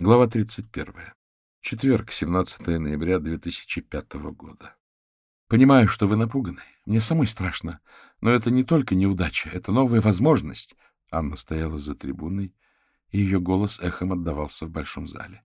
Глава 31. Четверг, 17 ноября 2005 года. Понимаю, что вы напуганы. Мне самой страшно. Но это не только неудача, это новая возможность. Анна стояла за трибуной, и ее голос эхом отдавался в большом зале.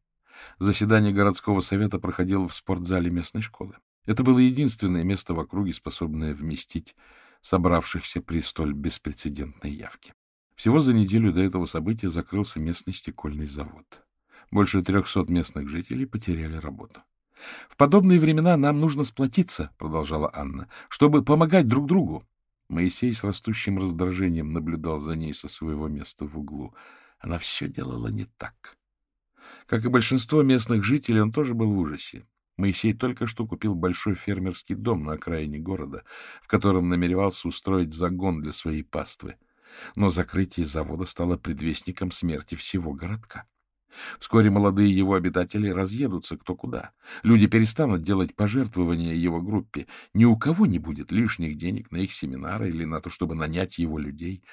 Заседание городского совета проходило в спортзале местной школы. Это было единственное место в округе, способное вместить собравшихся при столь беспрецедентной явке. Всего за неделю до этого события закрылся местный стекольный завод. Больше трехсот местных жителей потеряли работу. — В подобные времена нам нужно сплотиться, — продолжала Анна, — чтобы помогать друг другу. Моисей с растущим раздражением наблюдал за ней со своего места в углу. Она все делала не так. Как и большинство местных жителей, он тоже был в ужасе. Моисей только что купил большой фермерский дом на окраине города, в котором намеревался устроить загон для своей паствы. Но закрытие завода стало предвестником смерти всего городка. Вскоре молодые его обитатели разъедутся кто куда. Люди перестанут делать пожертвования его группе. Ни у кого не будет лишних денег на их семинары или на то, чтобы нанять его людей.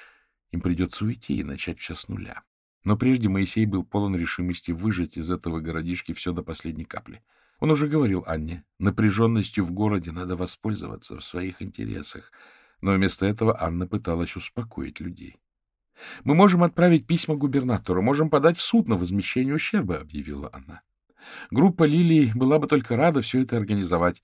Им придется уйти и начать все с нуля. Но прежде Моисей был полон решимости выжать из этого городишки все до последней капли. Он уже говорил Анне, напряженностью в городе надо воспользоваться в своих интересах. Но вместо этого Анна пыталась успокоить людей. Мы можем отправить письма губернатору, можем подать в суд на возмещение ущерба, — объявила она. Группа Лилии была бы только рада все это организовать.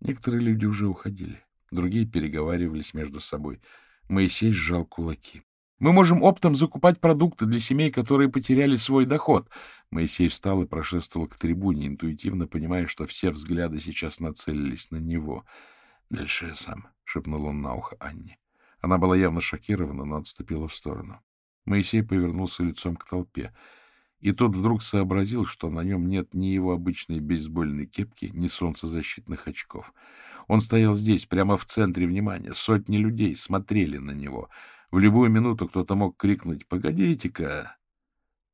Некоторые люди уже уходили, другие переговаривались между собой. Моисей сжал кулаки. Мы можем оптом закупать продукты для семей, которые потеряли свой доход. Моисей встал и прошествовал к трибуне, интуитивно понимая, что все взгляды сейчас нацелились на него. — Дальше я сам, — шепнул он на ухо Анне. Она была явно шокирована, но отступила в сторону. Моисей повернулся лицом к толпе. И тот вдруг сообразил, что на нем нет ни его обычной бейсбольной кепки, ни солнцезащитных очков. Он стоял здесь, прямо в центре внимания. Сотни людей смотрели на него. В любую минуту кто-то мог крикнуть «Погодите-ка!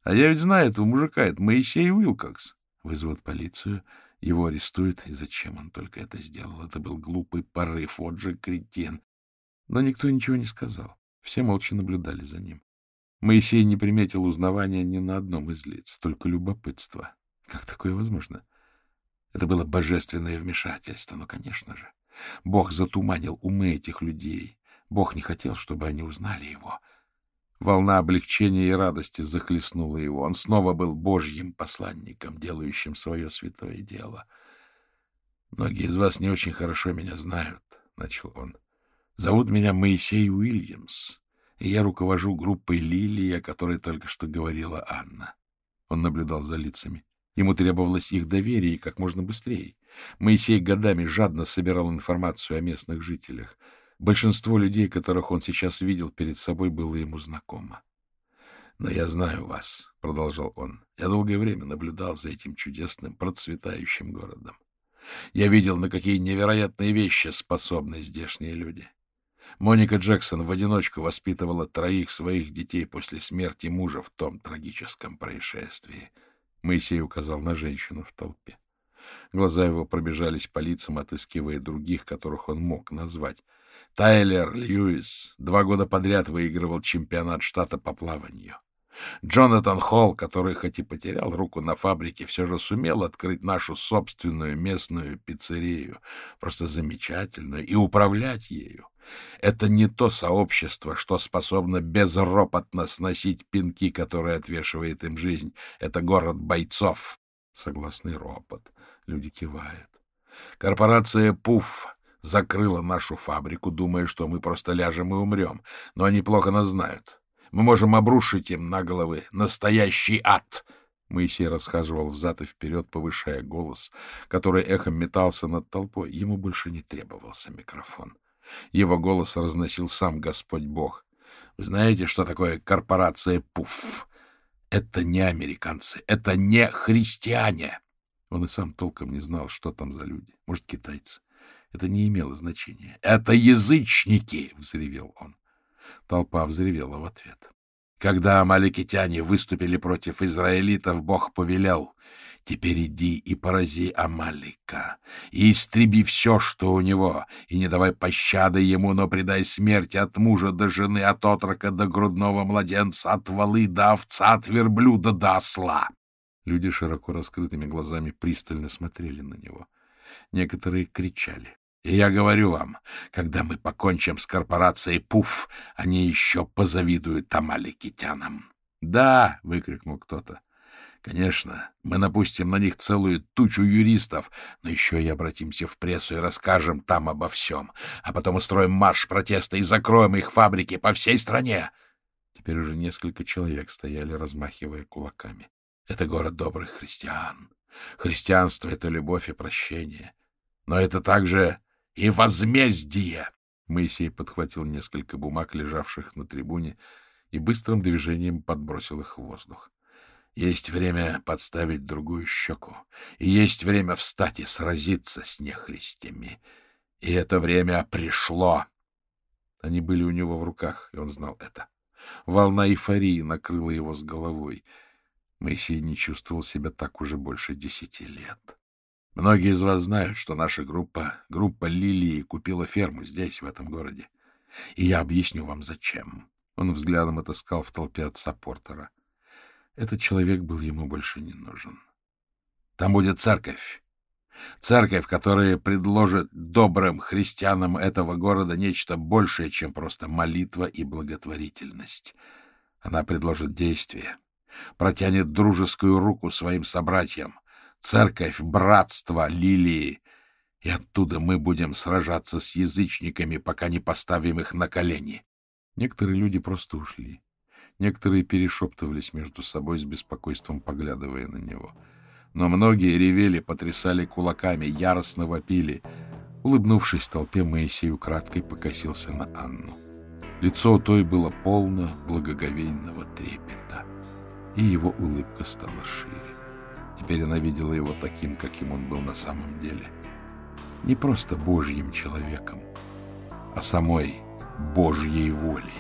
А я ведь знаю этого мужика, это Моисей Уилкокс!» Вызовут полицию, его арестуют. И зачем он только это сделал? Это был глупый порыв, вот же кретин. Но никто ничего не сказал. Все молча наблюдали за ним. Моисей не приметил узнавания ни на одном из лиц, только любопытство. Как такое возможно? Это было божественное вмешательство, ну, конечно же. Бог затуманил умы этих людей. Бог не хотел, чтобы они узнали его. Волна облегчения и радости захлестнула его. Он снова был Божьим посланником, делающим свое святое дело. «Многие из вас не очень хорошо меня знают», — начал он. Зовут меня Моисей Уильямс, и я руковожу группой Лилии, о которой только что говорила Анна. Он наблюдал за лицами. Ему требовалось их доверие как можно быстрее. Моисей годами жадно собирал информацию о местных жителях. Большинство людей, которых он сейчас видел перед собой, было ему знакомо. «Но я знаю вас», — продолжал он. «Я долгое время наблюдал за этим чудесным, процветающим городом. Я видел, на какие невероятные вещи способны здешние люди. Моника Джексон в одиночку воспитывала троих своих детей после смерти мужа в том трагическом происшествии. Моисей указал на женщину в толпе. Глаза его пробежались по лицам, отыскивая других, которых он мог назвать. Тайлер Льюис два года подряд выигрывал чемпионат штата по плаванию. Джонатан Холл, который хоть и потерял руку на фабрике, все же сумел открыть нашу собственную местную пиццерию, просто замечательную, и управлять ею. Это не то сообщество, что способно безропотно сносить пинки, которые отвешивает им жизнь. Это город бойцов. Согласный ропот. Люди кивают. Корпорация «Пуф» закрыла нашу фабрику, думая, что мы просто ляжем и умрем. Но они плохо нас знают. Мы можем обрушить им на головы настоящий ад. Моисей расхаживал взад и вперед, повышая голос, который эхом метался над толпой. Ему больше не требовался микрофон. Его голос разносил сам Господь Бог. Вы знаете, что такое корпорация ПУФ? Это не американцы, это не христиане. Он и сам толком не знал, что там за люди. Может, китайцы. Это не имело значения. «Это язычники!» — взревел он. Толпа взревела в ответ. Когда амаликитяне выступили против израилитов, Бог повелел Теперь иди и порази Амалика, и истреби все, что у него, и не давай пощады ему, но предай смерти от мужа до жены, от отрока до грудного младенца, от валы до овца, от верблюда до осла. Люди широко раскрытыми глазами пристально смотрели на него. Некоторые кричали. И я говорю вам, когда мы покончим с корпорацией ПУФ, они еще позавидуют тамаликитянам. — Да! — выкрикнул кто-то. — Конечно, мы напустим на них целую тучу юристов, но еще и обратимся в прессу и расскажем там обо всем, а потом устроим марш протеста и закроем их фабрики по всей стране. Теперь уже несколько человек стояли, размахивая кулаками. Это город добрых христиан. Христианство — это любовь и прощение. Но это также и возмездие. Моисей подхватил несколько бумаг, лежавших на трибуне, и быстрым движением подбросил их в воздух. Есть время подставить другую щеку, и есть время встать и сразиться с нехристями. И это время пришло. Они были у него в руках, и он знал это. Волна эйфории накрыла его с головой. Моисей не чувствовал себя так уже больше десяти лет. Многие из вас знают, что наша группа, группа Лилии, купила ферму здесь, в этом городе. И я объясню вам, зачем. Он взглядом отыскал в толпе отца Портера. Этот человек был ему больше не нужен. Там будет церковь. Церковь, которая предложит добрым христианам этого города нечто большее, чем просто молитва и благотворительность. Она предложит действие, протянет дружескую руку своим собратьям, церковь братства Лилии, и оттуда мы будем сражаться с язычниками, пока не поставим их на колени. Некоторые люди просто ушли. Некоторые перешептывались между собой с беспокойством, поглядывая на него. Но многие ревели, потрясали кулаками, яростно вопили. Улыбнувшись толпе, Моисей украдкой покосился на Анну. Лицо у той было полно благоговейного трепета, и его улыбка стала шире. Теперь она видела его таким, каким он был на самом деле. Не просто Божьим человеком, а самой Божьей волей.